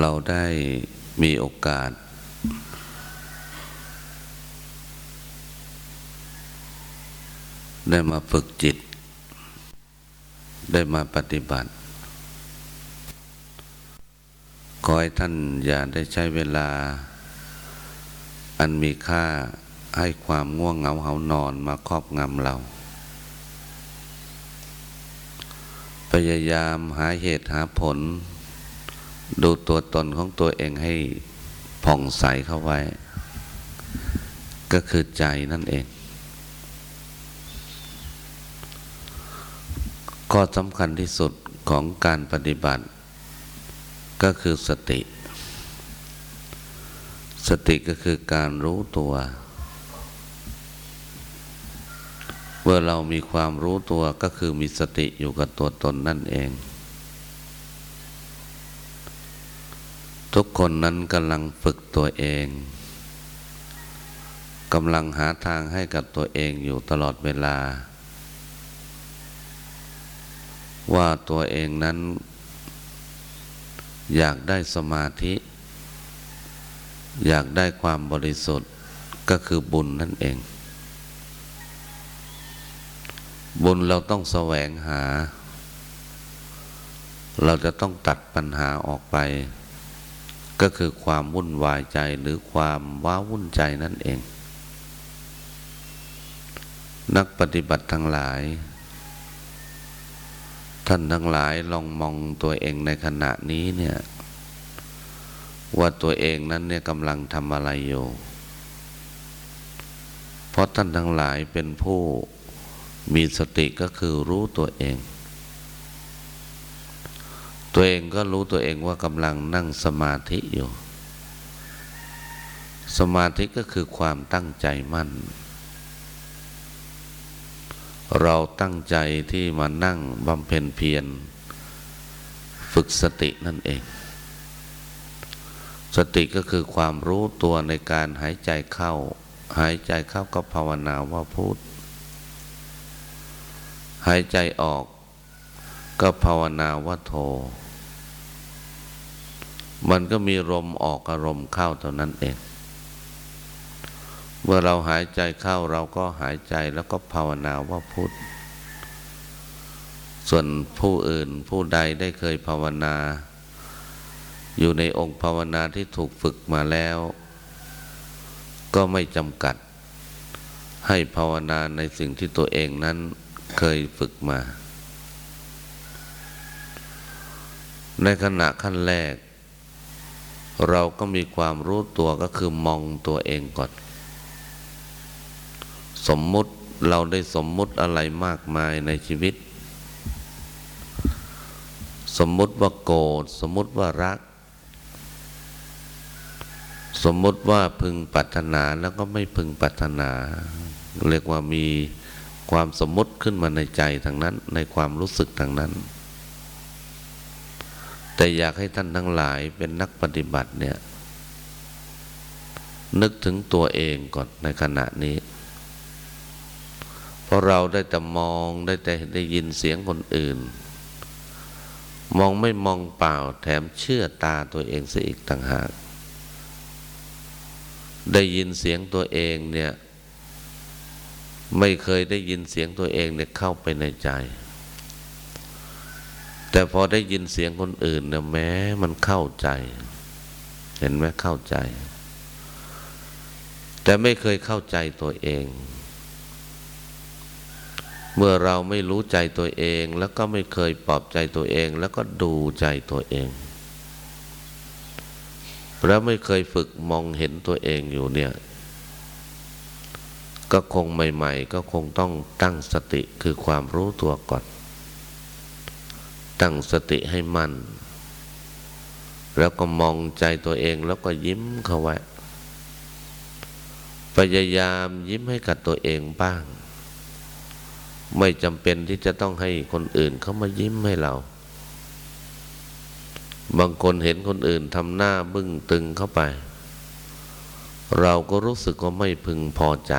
เราได้มีโอกาส ได้มาฝึกจิต ได้มาปฏิบัติ ขอให้ท่านอย่าได้ใช้เวลา อันมีค่าให้ความง่วงเหงาเหานอนมาครอบงำเรา พยายามหาเหตุหาผล ดูตัวตนของตัวเองให้ผ่องใสเข้าไว้ ก็คือใจนั่นเอง ข้อสำคัญที่สุดของการปฏิบัติ ก็คือสติ สติก็คือการรู้ตัว เมื่อเรามีความรู้ตัวก็คือมีสติอยู่กับตัวตนนั่นเอง ทุกคนนั้นกำลังฝึกตัวเองกำลังหาทางให้กับตัวเองอยู่ตลอดเวลา ว่าตัวเองนั้น อยากได้สมาธิ อยากได้ความบริสุทธิ์ก็คือบุญนั่นเอง บุญเราต้องแสวงหา เราจะต้องตัดปัญหาออกไป ก็คือความวุ่นวายใจหรือความว้าวุ่นใจนั่นเอง นักปฏิบัติทั้งหลาย ท่านทั้งหลายลองมองตัวเองในขณะนี้เนี่ยว่าตัวเองนั้นเนี่ยกำลังทำอะไรอยู่ เพราะท่านทั้งหลายเป็นผู้มีสติก็คือรู้ตัวเอง ตัวเองก็รู้ตัวเองว่ากำลังนั่งสมาธิอยู่ สมาธิก็คือความตั้งใจมั่น เราตั้งใจที่มานั่งบำเพ็ญเพียรฝึกสตินั่นเอง สติก็คือความรู้ตัวในการหายใจเข้า หายใจเข้าก็ภาวนาว่าพูด หายใจออกก็ภาวนาว่าโท มันก็มีลมออกอารมณ์เข้าเท่านั้นเอง เมื่อเราหายใจเข้าเราก็หายใจแล้วก็ภาวนาว่าพุทธส่วนผู้อื่นผู้ใดได้เคยภาวนา อยู่ในองค์ภาวนาที่ถูกฝึกมาแล้ว ก็ไม่จำกัด ให้ภาวนาในสิ่งที่ตัวเองนั้นเคยฝึกมา ในขณะขั้นแรก เราก็มีความรู้ตัวก็คือมองตัวเองก่อน สมมุติเราได้สมมุติอะไรมากมายในชีวิต สมมุติว่าโกรธสมมุติว่ารัก สมมุติว่าพึงปรารถนาแล้วก็ไม่พึงปรารถนา เรียกว่ามีความสมมุติขึ้นมาในใจทางนั้นในความรู้สึกทางนั้น แต่อยากให้ท่านทั้งหลายเป็นนักปฏิบัติเนี่ย นึกถึงตัวเองก่อนในขณะนี้ เพราะเราได้แต่มองได้แต่ได้ยินเสียงคนอื่น มองไม่มองเปล่าแถมเชื่อตาตัวเองซะอีกต่างหาก ได้ยินเสียงตัวเองเนี่ย ไม่เคยได้ยินเสียงตัวเองเนี่ยเข้าไปในใจ แต่พอได้ยินเสียงคนอื่นเนี่ยแม้มันเข้าใจ เห็นไหมเข้าใจ แต่ไม่เคยเข้าใจตัวเอง เมื่อเราไม่รู้ใจตัวเอง แล้วก็ไม่เคยปลอบใจตัวเอง แล้วก็ดูใจตัวเองแล้วไม่เคยฝึกมองเห็นตัวเองอยู่เนี่ย ก็คงใหม่ ๆ ก็คงต้องตั้งสติคือความรู้ตัวก่อน ตั้งสติให้มั่น แล้วก็มองใจตัวเองแล้วก็ยิ้มเข้าไว้ พยายามยิ้มให้กับตัวเองบ้าง ไม่จำเป็นที่จะต้องให้คนอื่นเขามายิ้มให้เรา บางคนเห็นคนอื่นทำหน้าบึ้งตึงเข้าไป เราก็รู้สึกว่าไม่พึงพอใจ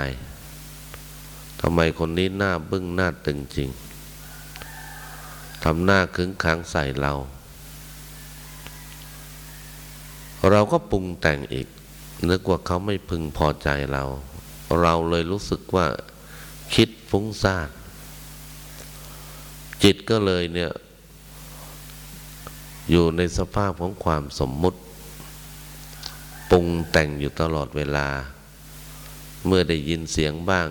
ทำไมคนนี้หน้าบึ้งหน้าตึงจริง ทำหน้าขึงขังใส่เรา เราก็ปรุงแต่งอีก นึกว่าเขาไม่พึงพอใจเรา เราเลยรู้สึกว่าคิดฟุ้งซ่านจิตก็เลยเนี่ย อยู่ในสภาพของความสมมุติ ปรุงแต่งอยู่ตลอดเวลา เมื่อได้ยินเสียงบ้าง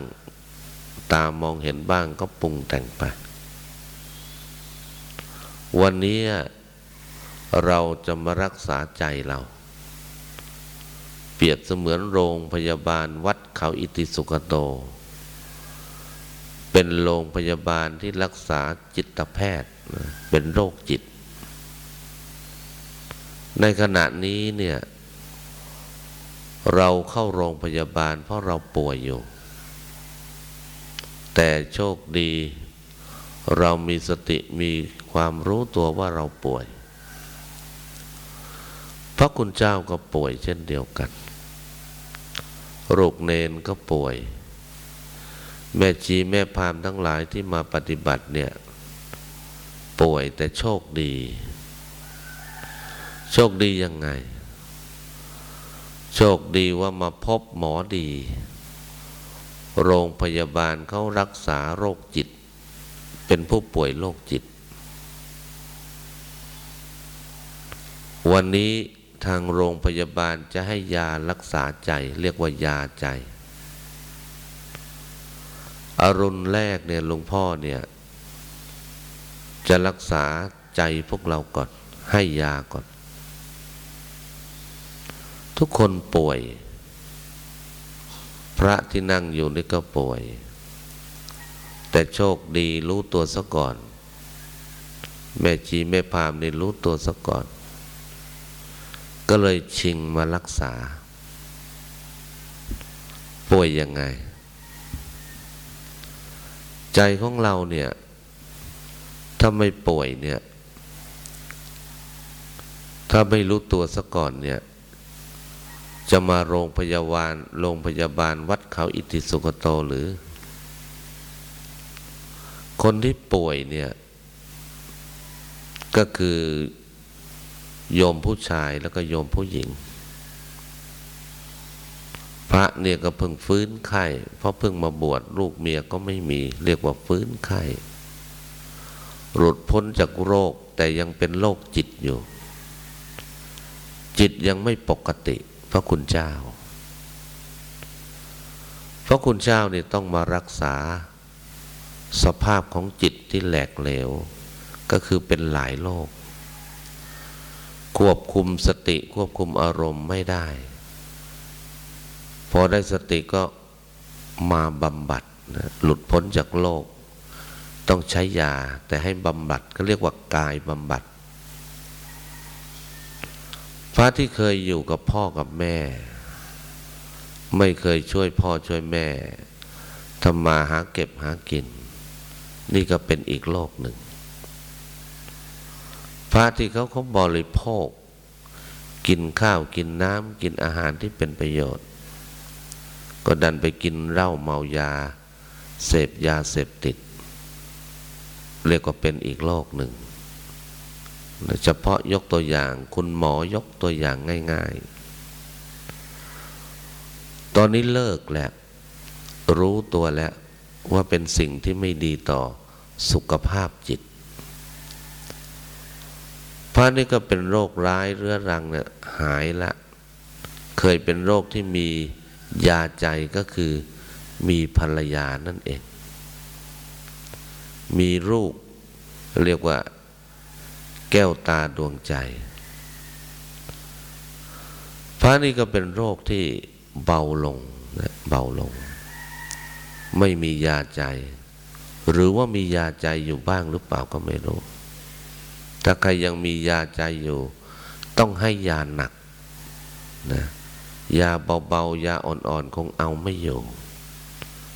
ตามองเห็นบ้างก็ปรุงแต่งไป วันนี้เราจะมารักษาใจเรา เปรียบเสมือนโรงพยาบาลวัดเขาอิติสุกโต เป็นโรงพยาบาลที่รักษาจิตแพทย์เป็นโรคจิต ในขณะนี้เนี่ยเราเข้าโรงพยาบาลเพราะเราป่วยอยู่ แต่โชคดี เรามีสติมี ความรู้ตัวว่าเราป่วย พระคุณเจ้าก็ป่วยเช่นเดียวกันโรคเนนก็ป่วย แม่ชีแม่พามทั้งหลายที่มาปฏิบัติเนี่ย ป่วยแต่โชคดี โชคดียังไง โชคดีว่ามาพบหมอดี โรงพยาบาลเขารักษาโรคจิต เป็นผู้ป่วยโรคจิต วันนี้ทางโรงพยาบาลจะให้ยารักษาใจ เรียกว่ายาใจ อรุณแรกเนี่ยหลวงพ่อเนี่ย จะรักษาใจพวกเราก่อน ให้ยาก่อน ทุกคนป่วย พระที่นั่งอยู่นี่ก็ป่วย แต่โชคดีรู้ตัวซะก่อน แม่ชีแม่พามนี่รู้ตัวซะก่อน ก็เลยชิงมารักษา ป่วยยังไง ใจของเราเนี่ย ถ้าไม่ป่วยเนี่ย ถ้าไม่รู้ตัวซะก่อนเนี่ย จะมาโรงพยาบาลโรงพยาบาลวัดเขาอิติสุกโตหรือ คนที่ป่วยเนี่ย ก็คือ โยมผู้ชายแล้วก็โยมผู้หญิง พระเนี่ยก็เพิ่งฟื้นไข้เพราะเพิ่งมาบวชลูกเมียก็ไม่มี เรียกว่าฟื้นไข้หลุดพ้นจากโรคแต่ยังเป็นโรคจิตอยู่ จิตยังไม่ปกติ พระคุณเจ้า พระคุณเจ้านี่ต้องมารักษา สภาพของจิตที่แหลกเหลว ก็คือเป็นหลายโรค ควบคุมสติควบคุมอารมณ์ไม่ได้ พอได้สติก็มาบำบัดนะหลุดพ้นจากโลก ต้องใช้ยาแต่ให้บำบัดก็เรียกว่ากายบำบัด พระที่เคยอยู่กับพ่อกับแม่ ไม่เคยช่วยพ่อช่วยแม่ทำมาหาเก็บหากิน นี่ก็เป็นอีกโลกหนึ่ง พระที่เขาเขาบริโภค กินข้าวกินน้ำกินอาหารที่เป็นประโยชน์ ก็ดันไปกินเหล้าเมายา เสพยาเสพติด เรียกว่าเป็นอีกโลกหนึ่งเฉพาะยกตัวอย่างคุณหมอยกตัวอย่างง่าย ๆ ตอนนี้เลิกแล้ว รู้ตัวแล้วว่าเป็นสิ่งที่ไม่ดีต่อสุขภาพจิต พระนี่ก็เป็นโรคร้ายเรื้อรังเนี่ยหายละ เคยเป็นโรคที่มียาใจก็คือมีภรรยานั่นเอง มีรูปเรียกว่า แก้วตาดวงใจ พระนี่ก็เป็นโรคที่เบาลงเบาลง ไม่มียาใจ หรือว่ามียาใจอยู่บ้างหรือเปล่าก็ไม่รู้ ถ้าใครยังมียาใจอยู่ ต้องให้ยาหนักนะยาเบาๆ ยาอ่อนๆ คงเอาไม่อยู่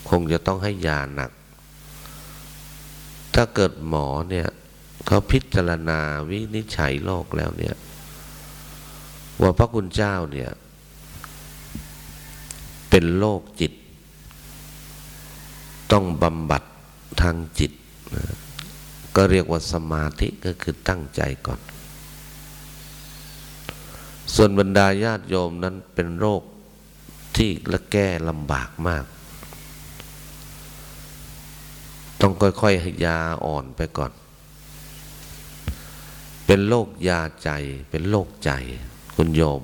คงจะต้องให้ยาหนัก ถ้าเกิดหมอเนี่ยเขาพิจารณาวินิจฉัยโรคแล้วเนี่ย ว่าพระคุณเจ้าเนี่ย เป็นโรคจิต ต้องบำบัดทางจิต ก็เรียกว่าสมาธิก็คือตั้งใจก่อนสส่วนบรรดาญาติโยมนั้นเป็นโรคที่ละแก้ลำบากมาก ต้องค่อยๆให้ยาอ่อนไปก่อน เป็นโรคยาใจ เป็นโรคใจ คุณโยม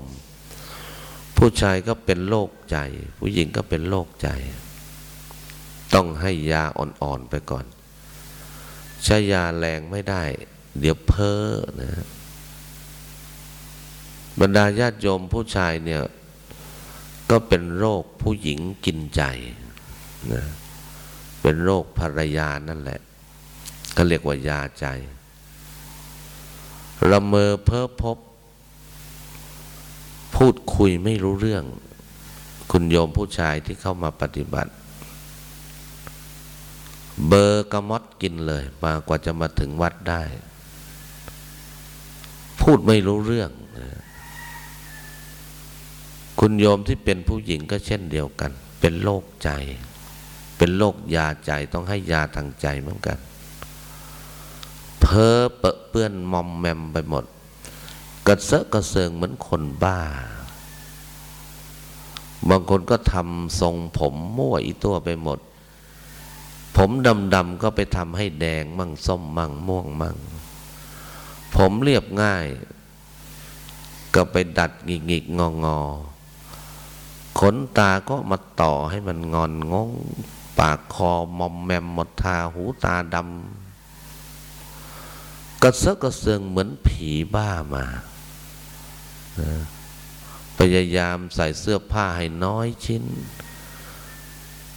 ผู้ชายก็เป็นโรคใจ ผู้หญิงก็เป็นโรคใจ ต้องให้ยาอ่อนๆไปก่อน ใช้ยาแรงไม่ได้ เดี๋ยวเพ้อนะบรรดาญาติโยมผู้ชายเนี่ย ก็เป็นโรคผู้หญิงกินใจนะเป็นโรคภรรยานั่นแหละ ก็เรียกว่ายาใจละเมอเพ้อพบ พูดคุยไม่รู้เรื่อง คุณโยมผู้ชายที่เข้ามาปฏิบัติ เบอร์กระมดกินเลยมากว่าจะมาถึงวัดได้ พูดไม่รู้เรื่อง คุณโยมที่เป็นผู้หญิงก็เช่นเดียวกัน เป็นโรคใจ เป็นโรคยาใจต้องให้ยาทางใจเหมือนกัน เพ้อเปะเปื้อนมอมแมมไปหมด กระเซาะกระเซิงเหมือนคนบ้า บางคนก็ทำทรงผมมั่วอีตัวไปหมด ผมดำๆก็ไปทำให้แดงมั่งส้มมั่งม่วงมั่ง ผมเรียบง่าย ก็ไปดัดหงิกหงิกงองอขนตาก็มาต่อให้มันงอนงง ปากคอมอมแมมหมดทาหูตาดำกระเซาะกระเซิงเหมือนผีบ้ามาพยายามใส่เสื้อผ้าให้น้อยชิ้น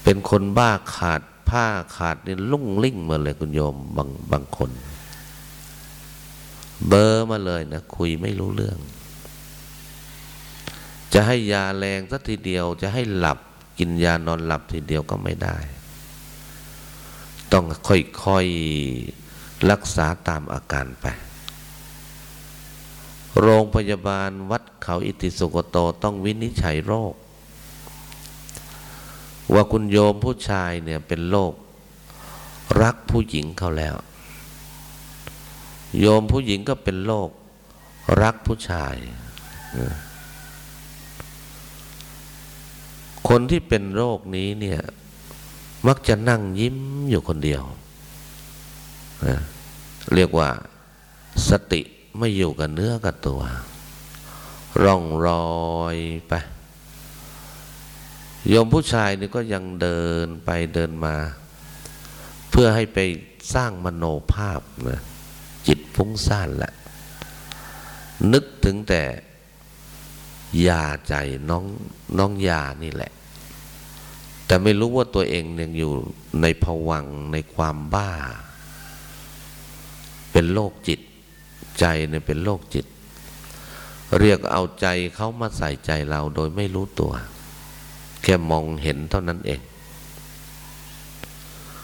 เป็นคนบ้าขาด ผ้าขาดนี่ลุ่งลิ่งมาเลยคุณโยมบางบางคน เบอร์มาเลยนะคุยไม่รู้เรื่อง จะให้ยาแรงสักทีเดียว จะให้หลับกินยานอนหลับทีเดียวก็ไม่ได้ ต้องค่อยๆรักษาตามอาการไปโรงพยาบาลวัดเขาอิติสุโกโตต้องวินิจฉัยโรค ว่าคุณโยมผู้ชายเนี่ยเป็นโรครักผู้หญิงเขาแล้ว โยมผู้หญิงก็เป็นโรครักผู้ชาย คนที่เป็นโรคนี้เนี่ยมักจะนั่งยิ้มอยู่คนเดียว เรียกว่าสติไม่อยู่กับเนื้อกับตัว ร่องรอยไป โยมผู้ชายนี่ก็ยังเดินไปเดินมา เพื่อให้ไปสร้างมโนภาพนะจิตฟุ้งซ่านแหละนึกถึงแต่ยาใจน้องน้องยานี่แหละ แต่ไม่รู้ว่าตัวเองยังอยู่ในภวังในความบ้า เป็นโรคจิต ใจเนี่ยเป็นโรคจิต เรียกเอาใจเขามาใส่ใจเราโดยไม่รู้ตัว ค่มองเห็นเท่านั้นเอง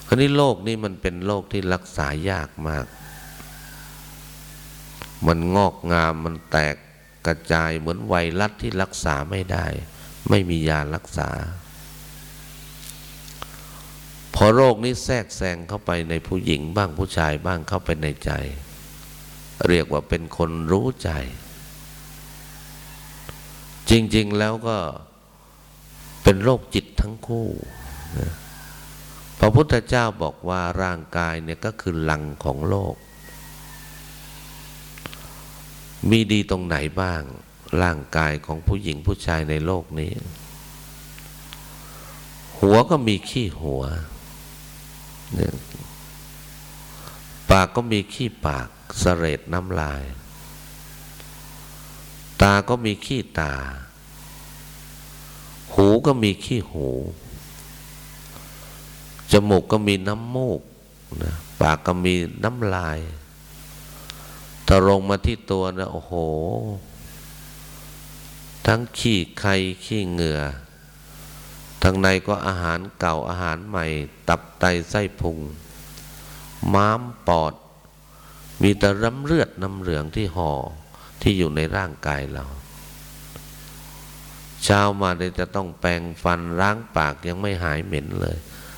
คราวนี้โรคนี้มันเป็นโรคที่รักษายากมาก มันงอกงามมันแตกกระจายเหมือนไวรัสที่รักษาไม่ได้ ไม่มียารักษา พอโรคนี้แทรกแซงเข้าไปในผู้หญิงบ้างผู้ชายบ้างเข้าไปในใจ เรียกว่าเป็นคนรู้ใจ จริง ๆ แล้วก็ เป็นโรคจิตทั้งคู่นะพระพุทธเจ้าบอกว่าร่างกายเนี่ยก็คือหลังของโลก มีดีตรงไหนบ้าง ร่างกายของผู้หญิงผู้ชายในโลกนี้ หัวก็มีขี้หัว ปากก็มีขี้ปากเสลดน้ำลาย ตาก็มีขี้ตา หูก็มีขี้หู จมูกก็มีน้ำมูกนะปากก็มีน้ำลายถ้าลงมาที่ตัวนะโอ้โห ทั้งขี้ไข่ขี้เหงื่อทางในก็อาหารเก่าอาหารใหม่ ตับไตไส้พุง ม้ามปอด มีแต่น้ำเลือดน้ำเหลืองที่ห่อที่อยู่ในร่างกายเรา เช้ามาเดี๋ยจะต้องแปรงฟันล้างปากยังไม่หายเหม็นเลย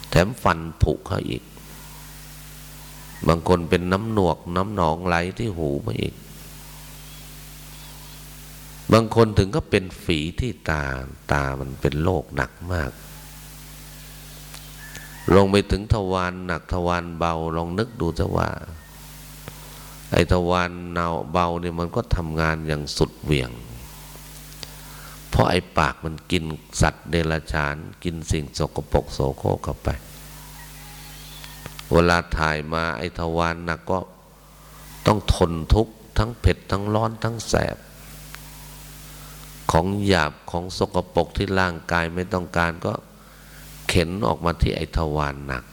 แถมฟันผุเขาอีก บางคนเป็นน้ำหนวกน้ำหนองไหลที่หูมาอีก บางคนถึงก็เป็นฝีที่ตาตามันเป็นโรคหนักมาก ลงไปถึงทวารหนักทวารเบาลองนึกดูจะว่า ไอ้ทวารเนาเบาเนี่ยมันก็ทำงานอย่างสุดเหวี่ยง เพราะไอ้ปากมันกินสัตว์เดรัจฉาน กินสิ่งสกปรกโสโครกเข้าไป เวลาถ่ายมาไอ้ทวารหนักก็ต้องทนทุกข์ทั้งเผ็ดทั้งร้อนทั้งแสบ ของหยาบของสกปรกที่ร่างกายไม่ต้องการก็เข็นออกมาที่ไอทวารหนัก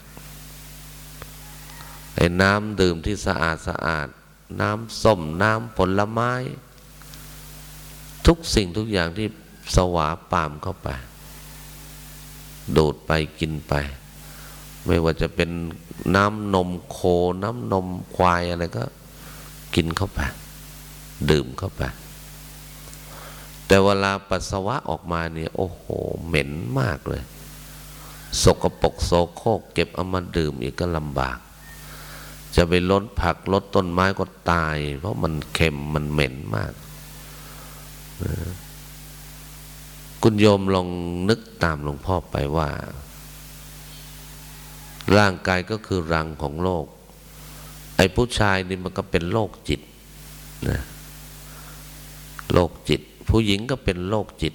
ไอ้น้ำดื่มที่สะอาดสะอาด น้ำส้มน้ำผลไม้ ทุกสิ่งทุกอย่างที่ สวาปามเข้าไป โดดไปกินไป ไม่ว่าจะเป็นน้ำนมโค น้ำนมควายอะไรก็ กินเข้าไป ดื่มเข้าไป แต่เวลาปัสสาวะออกมาเนี่ย โอ้โห เหม็นมากเลย สกปรกโสโครกเก็บเอามาดื่มอีกก็ลำบากจะไปลดผักลดต้นไม้ก็ตาย เพราะมันเค็มมันเหม็นมาก คุณโยมลองนึกตามหลวงพ่อไปว่า ร่างกายก็คือรังของโลก ไอ้ผู้ชายนี่มันก็เป็นโรคจิตนะโรคจิต ผู้หญิงก็เป็นโรคจิต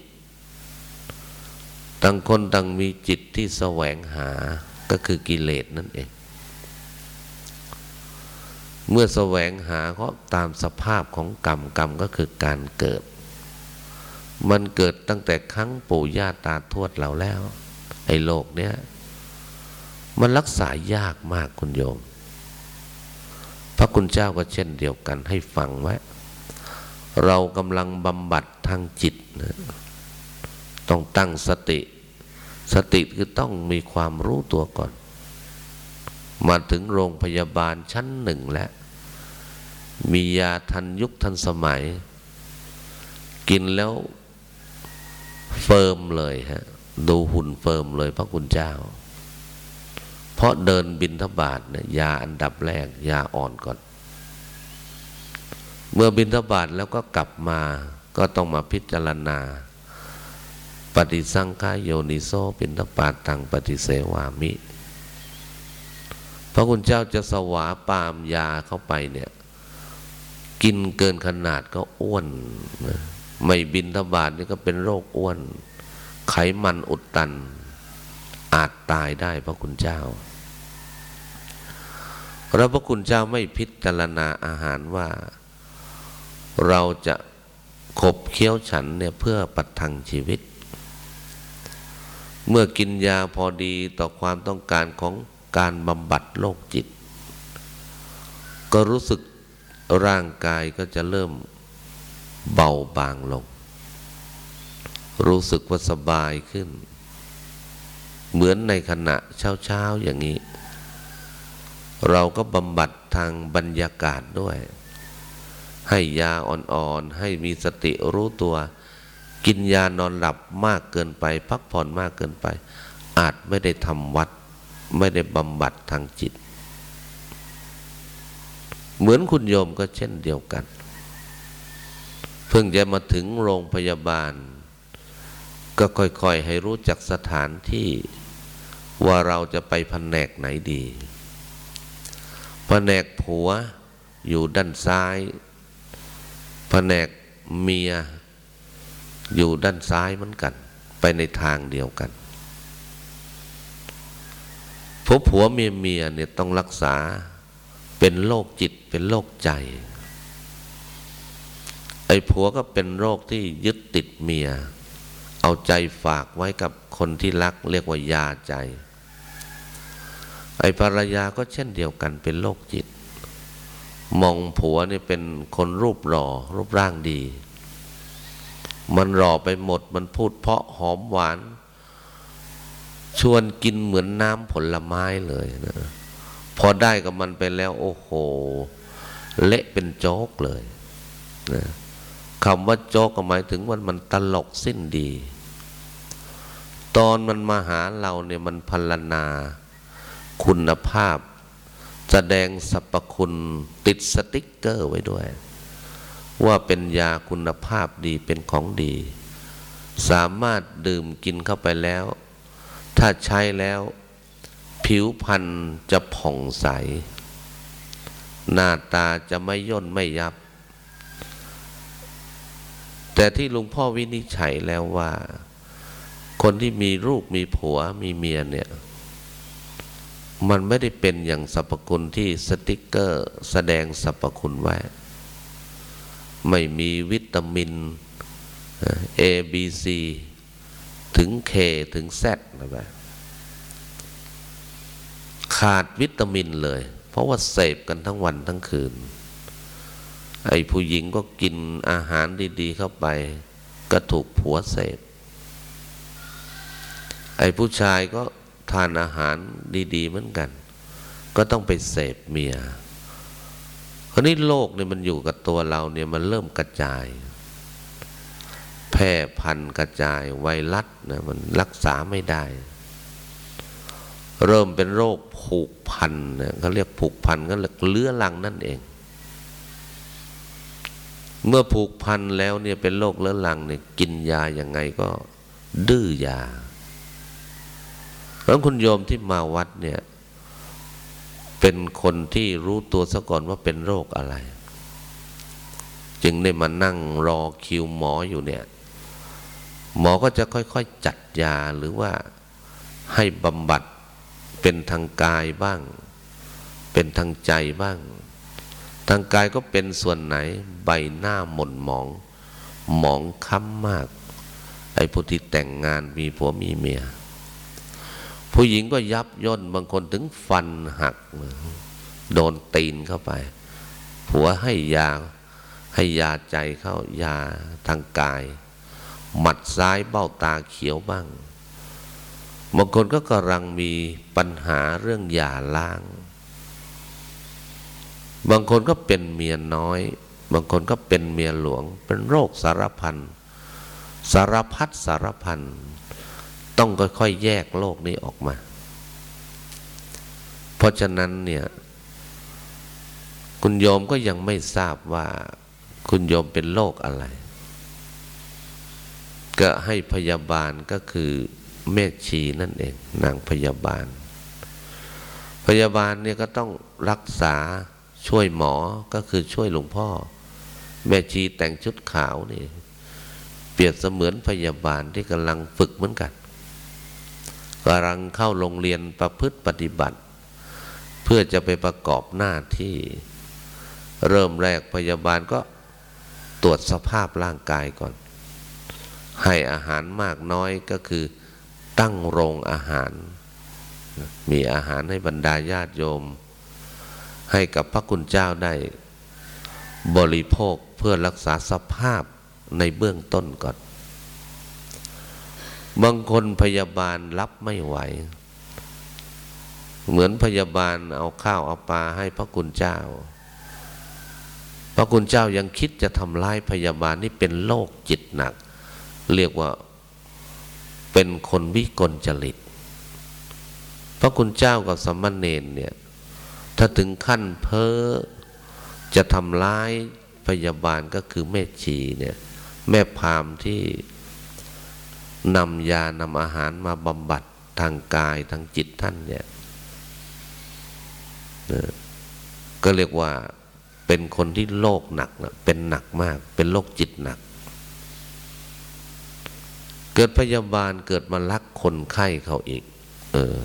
ต่างคนต่างมีจิตที่แสวงหาก็คือกิเลสนั่นเอง เมื่อแสวงหาก็ตามสภาพของกรรมกรรมก็คือการเกิด มันเกิดตั้งแต่ครั้งปู่ย่าตาทวดเราแล้ว ไอ้โลกเนี้ยมันรักษายากมากคุณโยม พระคุณเจ้าก็เช่นเดียวกันให้ฟังไว้ เรากำลังบำบัดทางจิตนะต้องตั้งสติ สติคือต้องมีความรู้ตัวก่อน มาถึงโรงพยาบาลชั้นหนึ่งแล้ว มียาทันยุคทันสมัย กินแล้ว firm เลยฮะดูหุ่น firm เลยพระคุณเจ้า เพราะเดินบินทบาทเนี่ยยาอันดับแรก ยาอ่อนก่อน เมื่อบินทบาทแล้วก็กลับมาก็ต้องมาพิจารณา ปฏิสังขายโยนิโซปินทปาทตังปฏิเสวามิ พระคุณเจ้าจะสวาปามยาเข้าไปเนี่ย กินเกินขนาดก็อ้วน ไม่บินทบาทนี่ก็เป็นโรคอ้วน ไขมันอุดตัน อาจตายได้พระคุณเจ้าแล้วพระคุณเจ้าไม่พิจารณาอาหารว่า เราจะขบเคี้ยวฉันเนี่ยเพื่อประทังชีวิต เมื่อกินยาพอดีต่อความต้องการของการบำบัดโรคจิต ก็รู้สึกร่างกายก็จะเริ่ม เบาบางลง รู้สึกว่าสบายขึ้น เหมือนในขณะเช้าๆอย่างนี้ เราก็บำบัดทางบรรยากาศด้วย ให้ยาอ่อนๆ ให้มีสติรู้ตัว กินยานอนหลับมากเกินไป พักผ่อนมากเกินไป อาจไม่ได้ทำวัด ไม่ได้บำบัดทางจิต เหมือนคุณโยมก็เช่นเดียวกัน เพิ่งจะมาถึงโรงพยาบาล ก็ค่อยๆให้รู้จักสถานที่ว่าเราจะไปแผนกไหนดีแผนกผัวอยู่ด้านซ้ายแผนกเมียอยู่ด้านซ้ายเหมือนกัน ไปในทางเดียวกันผัวผัวเมียเมียเนี่ยต้องรักษาเป็นโรคจิตเป็นโรคใจ ไอ้ผัวก็เป็นโรคที่ยึดติดเมีย เอาใจฝากไว้กับคนที่รักเรียกว่ายาใจ ไอ้ภรรยาก็เช่นเดียวกันเป็นโรคจิต มองผัวนี่เป็นคนรูปหล่อรูปร่างดี มันรอไปหมดมันพูดเพาะหอมหวาน ชวนกินเหมือนน้ำผลไม้เลยนะพอได้กับมันไปแล้ว โอ้โห เละเป็นโจ๊กเลยนะ คำว่าโจ๊กหมายถึงว่ามันตลกสิ้นดี ตอนมันมาหาเราเนี่ยมันพัลนาคุณภาพ แสดงสรรพคุณติดสติ๊กเกอร์ไว้ด้วย ว่าเป็นยาคุณภาพดีเป็นของดี สามารถดื่มกินเข้าไปแล้ว ถ้าใช้แล้ว ผิวพรรณจะผ่องใส หน้าตาจะไม่ย่นไม่ยับ แต่ที่หลวงพ่อวินิจฉัยแล้วว่า คนที่มีลูกมีผัวมีเมียเนี่ย มันไม่ได้เป็นอย่างสรรพคุณที่สติกเกอร์แสดงสรรพคุณไว้ ไม่มีวิตามิน A B C ถึง K ถึง Z นะแบบขาดวิตามินเลย เพราะว่าเสพกันทั้งวันทั้งคืน ไอ้ผู้หญิงก็กินอาหารดีๆเข้าไป ก็ถูกผัวเสพ ไอ้ผู้ชายก็ทานอาหารดีๆเหมือนกัน ก็ต้องไปเสพเมียคราวนี้โรคเนี่ยมันอยู่กับตัวเราเนี่ยมันเริ่มกระจาย แพร่พันธุ์กระจายไวรัสนะมันรักษาไม่ได้ เริ่มเป็นโรคผูกพันนะเขาเรียกผูกพันก็เลือรังนั่นเอง เมื่อผูกพันแล้วเนี่ยเป็นโรคเลื้อรังเนี่ยกินยาอย่างไงก็ดื้อยาแล้วคุณโยมที่มาวัดเนี่ย เป็นคนที่รู้ตัวซะก่อนว่าเป็นโรคอะไร จึงได้มานั่งรอคิวหมออยู่เนี่ย หมอก็จะค่อยๆจัดยาหรือว่าให้บำบัดเป็นทางกายบ้าง เป็นทางใจบ้าง ทางกายก็เป็นส่วนไหนใบหน้าหม่นหมอง หมองค้ำมาก ไอ้ผู้ที่แต่งงานมีผัวมีเมีย ผู้หญิงก็ยับย่นบางคนถึงฟันหัก โดนตีนเข้าไป ผัวให้ยาให้ยาใจเข้ายาทางกาย หมัดซ้ายเบ้าตาเขียวบ้างบางคนก็กำลังมีปัญหาเรื่องหย่าล้าง บางคนก็เป็นเมียน้อย บางคนก็เป็นเมียหลวง เป็นโรคสารพันสารพัดสารพันต้องค่อยๆแยกโรคนี้ออกมา เพราะฉะนั้นเนี่ย คุณโยมก็ยังไม่ทราบว่าคุณโยมเป็นโรคอะไร ก็ให้พยาบาลก็คือแม่ชีนั่นเองนางพยาบาล พยาบาลเนี่ยก็ต้องรักษา ช่วยหมอก็คือช่วยหลวงพ่อ แม่ชีแต่งชุดขาวนี่ เปรียบเสมือนพยาบาลที่กำลังฝึกเหมือนกันกำลังเข้าโรงเรียนประพฤติปฏิบัติ เพื่อจะไปประกอบหน้าที่ เริ่มแรกพยาบาลก็ตรวจสภาพร่างกายก่อน ให้อาหารมากน้อยก็คือตั้งโรงอาหาร มีอาหารให้บรรดาญาติโยม ให้กับพระคุณเจ้าได้บริโภคเพื่อรักษาสภาพในเบื้องต้นก่อน บางคนพยาบาลรับไม่ไหว เหมือนพยาบาลเอาข้าวเอาปลาให้พระคุณเจ้า พระคุณเจ้ายังคิดจะทำร้ายพยาบาลนี่เป็นโรคจิตหนัก เรียกว่าเป็นคนวิกลจริต พระคุณเจ้ากับสมณเณรเนี่ย ถ้าถึงขั้นเพ้อจะทำร้ายพยาบาลก็คือแม่ชีเนี่ย แม่พามที่นำยานำอาหารมาบำบัดทางกายทางจิตท่านเนี่ยก็เรียกว่าเป็นคนที่โรคหนักนะเป็นหนักมาก เป็นโรคจิตหนัก เกิดพยาบาลเกิดมารักคนไข้เขาอีก เออ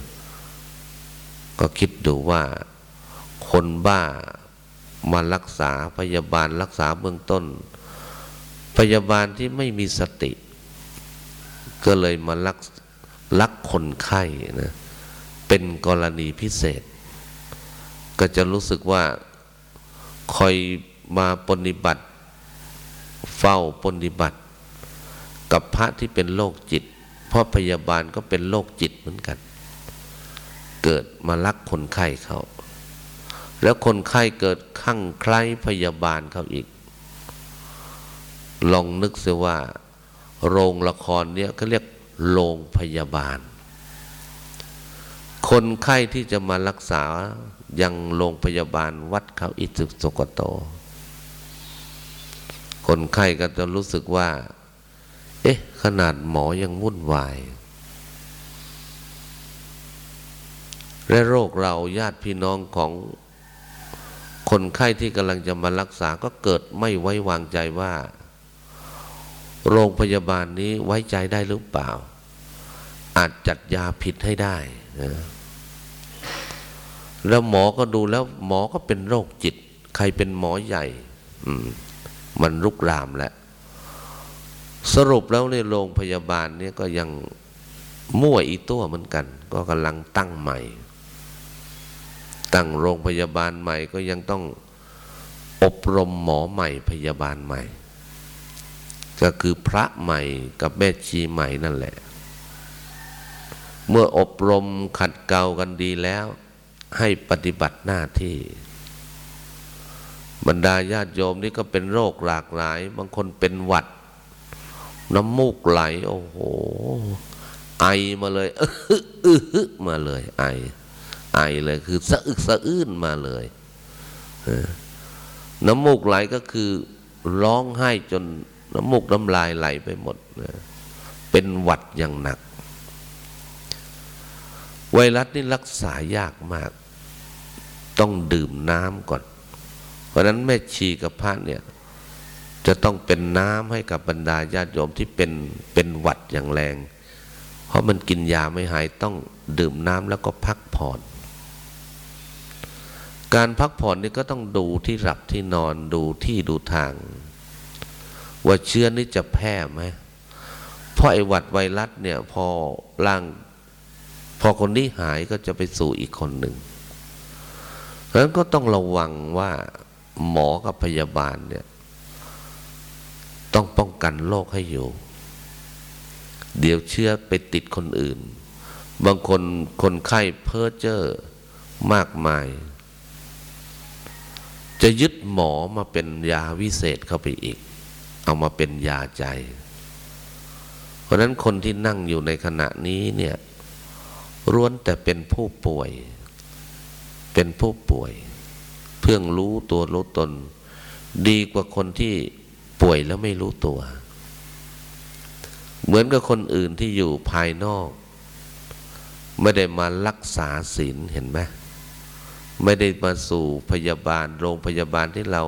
ก็คิดดูว่า คนบ้ามารักษาพยาบาลรักษาเบื้องต้น พยาบาลที่ไม่มีสติ ก็เลยมารักรักคนไข้นะเป็นกรณีพิเศษ ก็จะรู้สึกว่าคอยมาปฏิบัติ เฝ้าปฏิบัติ กับพระที่เป็นโรคจิต เพราะพยาบาลก็เป็นโรคจิตเหมือนกัน เกิดมารักคนไข้เขา แล้วคนไข้เกิดข้างใคล้พยาบาลเขาอีก ลองนึกเสียว่า โรงละครเนี้ยเขาเรียกโรงพยาบาล คนไข้ที่จะมารักษายังโรงพยาบาลวัดเขาอิสุสกโต คนไข้ก็จะรู้สึกว่า เอ๊ะ ขนาดหมอยังวุ่นวายและโรคเราญาติพี่น้องของ คนไข้ที่กำลังจะมารักษาก็เกิดไม่ไว้วางใจว่า โรงพยาบาลนี้ไว้ใจได้หรือเปล่า อาจจัดยาผิดให้ได้นะแล้วหมอก็ดูแล้วหมอก็เป็นโรคจิต ใครเป็นหมอใหญ่มมันลุกลามแล้ว สรุปแล้วในโรงพยาบาลเนี่ยก็ยังมั่วอีตัวเหมือนกัน ก็กำลังตั้งใหม่ ตั้งโรงพยาบาลใหม่ก็ยังต้องอบรมหมอใหม่พยาบาลใหม่ ก็คือพระใหม่กับแม่ชีใหม่นั่นแหละ เมื่ออบรมขัดเกลากันดีแล้ว ให้ปฏิบัติหน้าที่ บรรดาญาติโยมนี่ก็เป็นโรคหลากหลาย บางคนเป็นหวัด น้ำมูกไหล โอ้โห ไอมาเลย อื้ออมาเลยไอ ไอเลยคือสะอึกสะอื้นมาเลยน้ำมูกไหลก็คือร้องไห้จนน้ำมูกน้ำลายไหลไปหมดนะเป็นหวัดอย่างหนัก ไวรัสนี่รักษายากมาก ต้องดื่มน้ำก่อน เพราะนั้นแม่ชีกับพระเนี่ย จะต้องเป็นน้ำให้กับบรรดาญาติโยมที่เป็นเป็นหวัดอย่างแรง เพราะมันกินยาไม่หายต้องดื่มน้ำแล้วก็พักผ่อน การพักผ่อนนี่ก็ต้องดูที่หลับที่นอนดูที่ดูทาง ว่าเชื้อนี้จะแพร่ไหมเพราะไอ้หวัดไวรัสเนี่ยพอร่าง พอคนนี้หายก็จะไปสู่อีกคนหนึ่งเพราะฉะนั้นก็ต้องระวังว่าหมอกับพยาบาลเนี่ยต้องป้องกันโรคให้อยู่ เดี๋ยวเชื้อไปติดคนอื่น บางคนคนไข้เพ้อเจ้อมากมาย จะยึดหมอมาเป็นยาวิเศษเข้าไปอีก เอามาเป็นยาใจ เพราะนั้นคนที่นั่งอยู่ในขณะนี้เนี่ยร้วนแต่เป็นผู้ป่วย เป็นผู้ป่วย เพื่องรู้ตัวรู้ตน ดีกว่าคนที่ป่วยแล้วไม่รู้ตัว เหมือนกับคนอื่นที่อยู่ภายนอก ไม่ได้มารักษาศีลเห็นไหม ไม่ได้มาสู่พยาบาลโรงพยาบาลที่เรา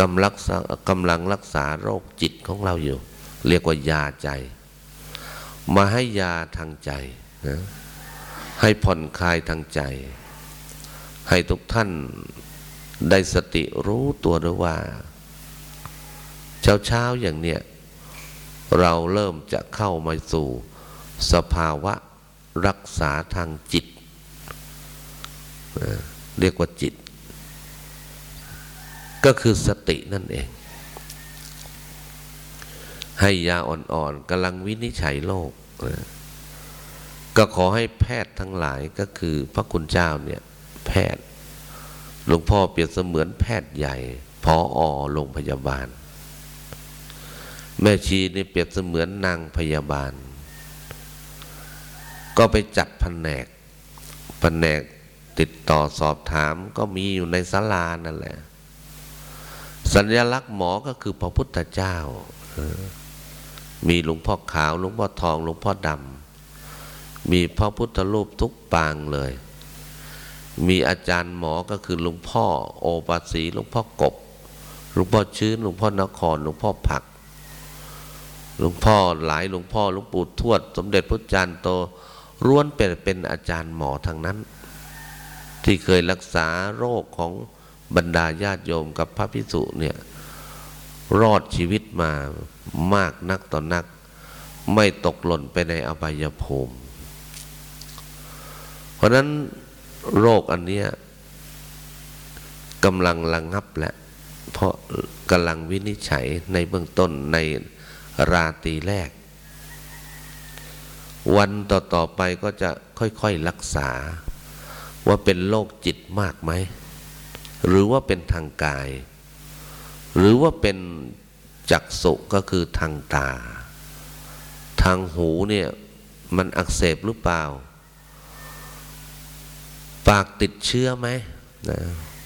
กำลังรักษากำลังรักษาโรคจิตของเราอยู่ เรียกว่ายาใจ มาให้ยาทางใจนะให้ผ่อนคลายทางใจ ให้ทุกท่านได้สติรู้ตัวด้วยว่า เช้าเช้าอย่างเนี้ยเราเริ่มจะเข้ามาสู่สภาวะรักษาทางจิต เรียกว่าจิต ก็คือสตินั่นเอง ให้ยาอ่อนๆกำลังวินิจฉัยโรคก็ขอให้แพทย์ทั้งหลายก็คือพระคุณเจ้าเนี่ยแพทย์หลวงพ่อเปรียบเสมือนแพทย์ใหญ่พออโรงพยาบาล แม่ชีนี่เปรียบเสมือนนางพยาบาล ก็ไปจัดแผนกแผนก ติดต่อสอบถามก็มีอยู่ในศาลานั่นแหละ สัญลักษณ์หมอก็คือพระพุทธเจ้า มีหลวงพ่อขาวหลวงพ่อทองหลวงพ่อดำมีพระพุทธรูปทุกปางเลย มีอาจารย์หมอก็คือหลวงพ่อโอปาสีหลวงพ่อกบหลวงพ่อชื้นหลวงพ่อนครหลวงพ่อผัก หลวงพ่อหลายหลวงพ่อหลวงปู่ทวด สมเด็จพระจารย์โตร้วนเป็นเป็นอาจารย์หมอทั้งนั้น ที่เคยรักษาโรคของบรรดาญาติโยมกับพระพิสุเนี่ยรอดชีวิตมามากนักต่อนนัก ไม่ตกหล่นไปในอบายภูมิ เพราะนั้นโรคอันเนี้ยกำลังระงงับแหละเพราะกำลังวินิจฉัยในเบื้องต้นในราตรีแรก วันต่อ ๆ ไปก็จะค่อย ๆ รักษา ว่าเป็นโรคจิตมากไหม หรือว่าเป็นทางกาย หรือว่าเป็นจักษุก็คือทางตา ทางหูเนี่ยมันอักเสบหรือเปล่า ปากติดเชื้อไหมนะ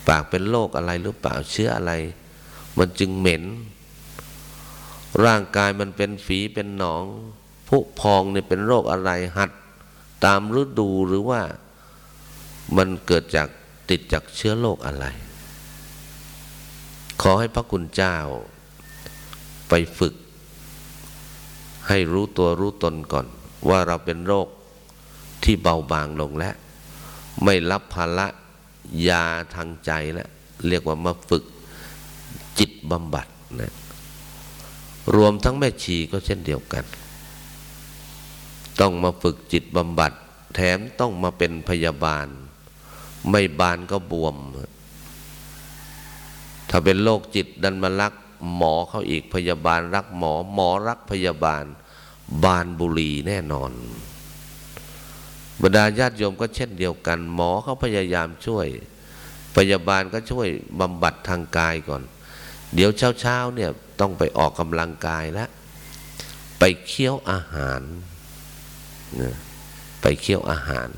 ปากเป็นโรคอะไรหรือเปล่าเชื้ออะไร มันจึงเหม็น ร่างกายมันเป็นฝีเป็นหนองผุพองเนี่ยเป็นโรคอะไรหัด ตามฤดูหรือว่า มันเกิดจากติดจากเชื้อโรคอะไร ขอให้พระคุณเจ้าไปฝึก ให้รู้ตัวรู้ตนก่อน ว่าเราเป็นโรคที่เบาบางลงแล้ว ไม่รับภาระยาทางใจแล้ว เรียกว่ามาฝึกจิตบำบัดนะรวมทั้งแม่ชีก็เช่นเดียวกัน ต้องมาฝึกจิตบำบัด แถมต้องมาเป็นพยาบาล ไม่บานก็บวม ถ้าเป็นโรคจิตดันมารักหมอเขาอีกพยาบาลรักหมอ หมอรักพยาบาล บานบุรีแน่นอน บรรดาญาติโยมก็เช่นเดียวกัน หมอเขาพยายามช่วย พยาบาลก็ช่วยบำบัดทางกายก่อน เดี๋ยวเช้าๆเนี่ยต้องไปออกกำลังกายแล้วไปเคี้ยวอาหารนะไปเคี้ยวอาหาร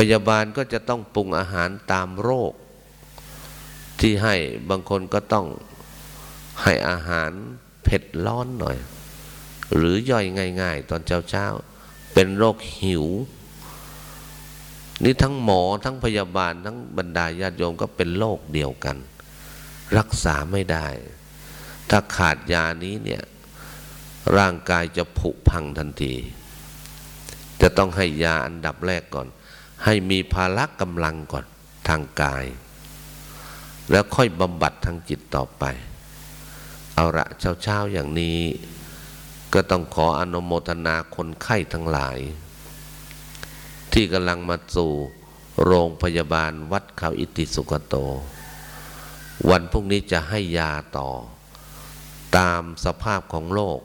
พยาบาลก็จะต้องปรุงอาหารตามโรค ที่ให้บางคนก็ต้องให้อาหารเผ็ดร้อนหน่อย หรือย่อยง่าย ๆ ตอนเช้าๆเป็นโรคหิว นี่ทั้งหมอทั้งพยาบาลทั้งบรรดาญาติโยมก็เป็นโรคเดียวกัน รักษาไม่ได้ ถ้าขาดยานี้เนี่ยร่างกายจะผุพังทันที จะต้องให้ยาอันดับแรกก่อน ให้มีภาระกำลังก่อนทางกาย แล้วค่อยบำบัดทางจิตต่อไป เอาละเช้าๆอย่างนี้ ก็ต้องขออนุโมทนาคนไข้ทั้งหลาย ที่กำลังมาสู่โรงพยาบาลวัดเขาอิติสุกโต วันพรุ่งนี้จะให้ยาต่อ ตามสภาพของโรค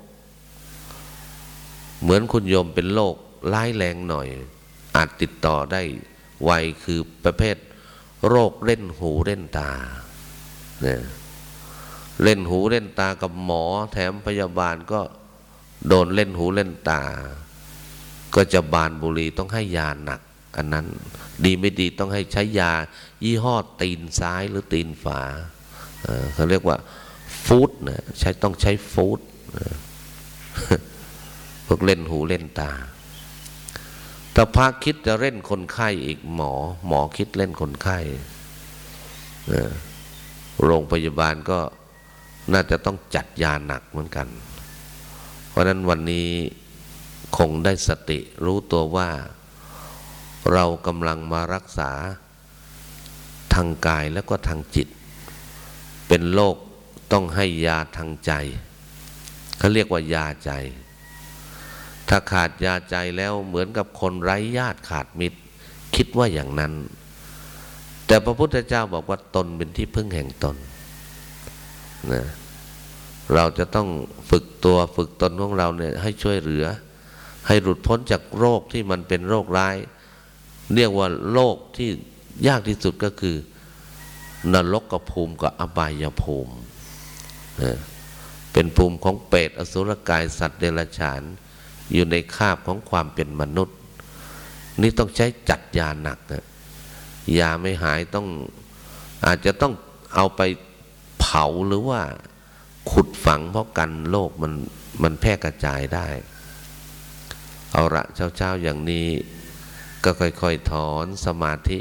เหมือนคุณโยมเป็นโรคร้ายแรงหน่อย อาจติดต่อได้ไวคือประเภท โรคเล่นหูเล่นตาเนี่ยเล่นหูเล่นตากับหมอ แถมพยาบาลก็โดนเล่นหูเล่นตา ก็จะบานบุรีต้องให้ยาหนัก อันนั้นดีไม่ดีต้องให้ใช้ยา ยี่ห้อตีนซ้ายหรือตีนฝาเขาเรียกว่าฟูดนะใช้ต้องใช้ฟูดพวกเล่นหูเล่นตา ถ้าพระคิดจะเล่นคนไข้อีกหมอ หมอคิดเล่นคนไข้เอ่อโรงพยาบาลก็น่าจะต้องจัดยาหนักเหมือนกัน เพราะนั้นวันนี้คงได้สติรู้ตัวว่า เรากำลังมารักษาทางกายแล้วก็ทางจิต เป็นโรคต้องให้ยาทางใจ เขาเรียกว่ายาใจ ถ้าขาดยาใจแล้วเหมือนกับคนไร้ญาติขาดมิตร คิดว่าอย่างนั้น แต่พระพุทธเจ้าบอกว่าตนเป็นที่พึ่งแห่งตนนะเราจะต้องฝึกตัวฝึกตนของเราเนี่ยให้ช่วยเหลือ ให้หลุดพ้นจากโรคที่มันเป็นโรคร้าย เรียกว่าโรคที่ยากที่สุดก็คือนรกกับภูมิกับอบายภูมินะเป็นภูมิของเปรตอสุรกายสัตว์เดรัจฉาน อยู่ในคาบของความเป็นมนุษย์ นี่ต้องใช้จัดยาหนักนะยาไม่หายต้องอาจจะต้องเอาไปเผาหรือว่าขุดฝังเพราะกันโรคมันมันแพร่กระจายได้ เอาละเช้าๆอย่างนี้ก็ค่อยๆถอนสมาธิ